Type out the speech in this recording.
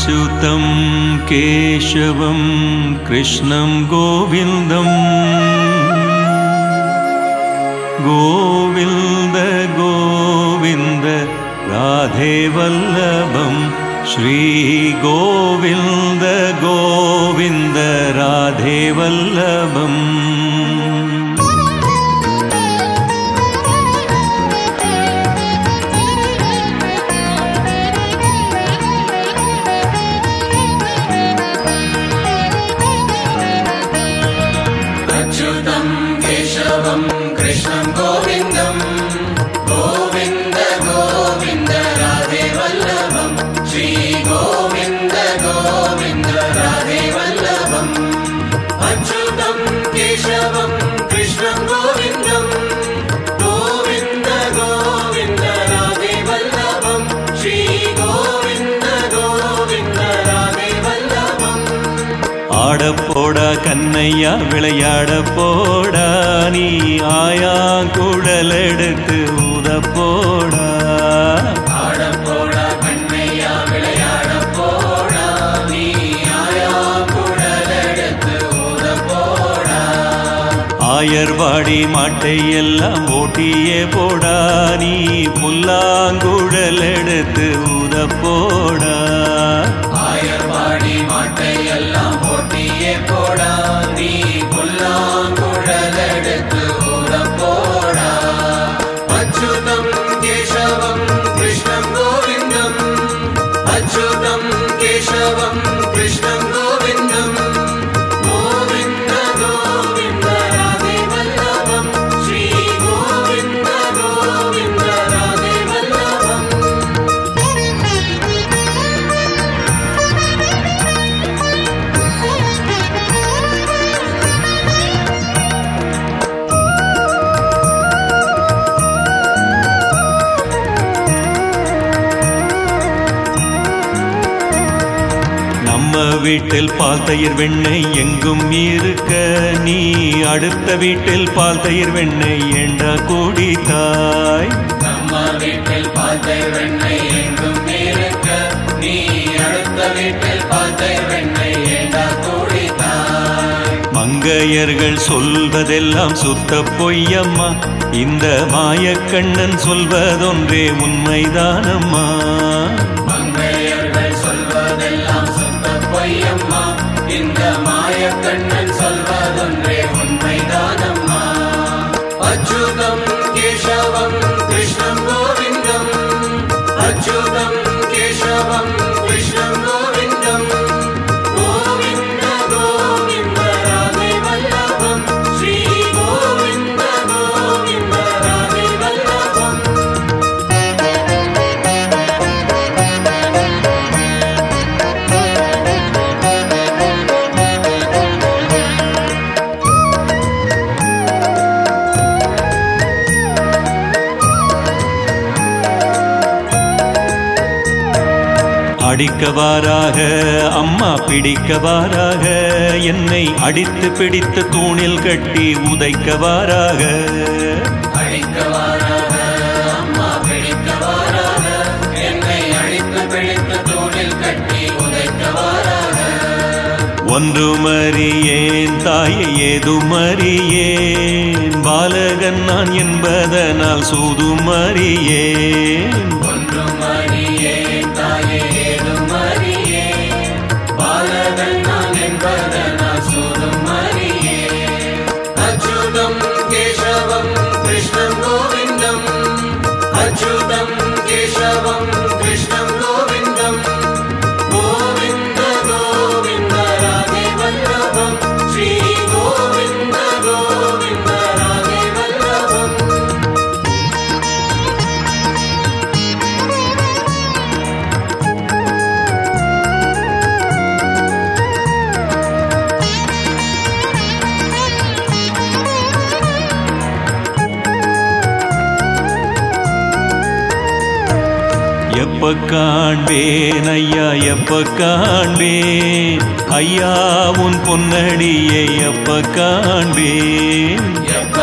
अच्युतं केशवं कृष्णं गोविन्दम् गोविन्द गोविन्द राधे वल्लभं श्रीगोविन्द गोविन्द राधे वल्लभम् केशवं कृष्णं गोविन्दम् गोविन्द गोविन्द राधे वल्लभम् श्रीगोविन्द गोविन्द राधे वल्लभम् ஆடப்போடா கண்ணையா விளையாட போடா நீ ஆயா குழல் எடுத்து ஊதப்போடா வாடி மாட்டை எல்லாம் ஓட்டியே போடா. நீ புல்லாங்குழல் எடுத்து ஊதப்போடா ஆயர்வாடி மாட்டை எல்லாம் போட்டியே போடா. நீ புல்லாங்குழலெடுத்து ஊத போடா. அச்சுதம் கேசவம் கிருஷ்ணம் கோவிந்தம். அச்சுதம் கேசவம் வீட்டில் பால் தயிர் வெண்ணெய் எங்கும் இருக்க. நீ அடுத்த வீட்டில் பால் தயிர் வெண்ணெய் ஏண்டா கூடி தாய்? வீட்டில் பாத்தை வெண்ணெய் எங்கும் இருக்க. நீ அடுத்த வீட்டில் பாத்தை வெண்ணெய் ஏண்டா குடித்தாய் மங்கையர்கள் சொல்வதெல்லாம் சுத்த பொய்யம்மா. இந்த மாயக்கண்ணன் சொல்வதொன்றே உண்மைதானம்மா. இந்த மாயக்கண்ணன் சொல்வதொன்றே உண்மைதானம்மா? அச்சுதம் அடிக்கவாராக அம்மா பிடிக்கவாராக என்னை அடித்து பிடித்து தூணில் கட்டி உதைக்கவாராக ஒன்று மறியேன் தாயை ஏது மறியேன் பாலகன் நான் என்பதனால் சூது மறியேன் ष्ट எப்ப காண்பேன் ஐயா எப்ப காண்பேன். ஐயா உன் பொன்னடியை எப்ப காண்பேன். எப்ப